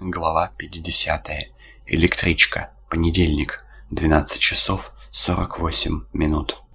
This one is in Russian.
Глава 50. Электричка. Понедельник. 12 часов 48 минут.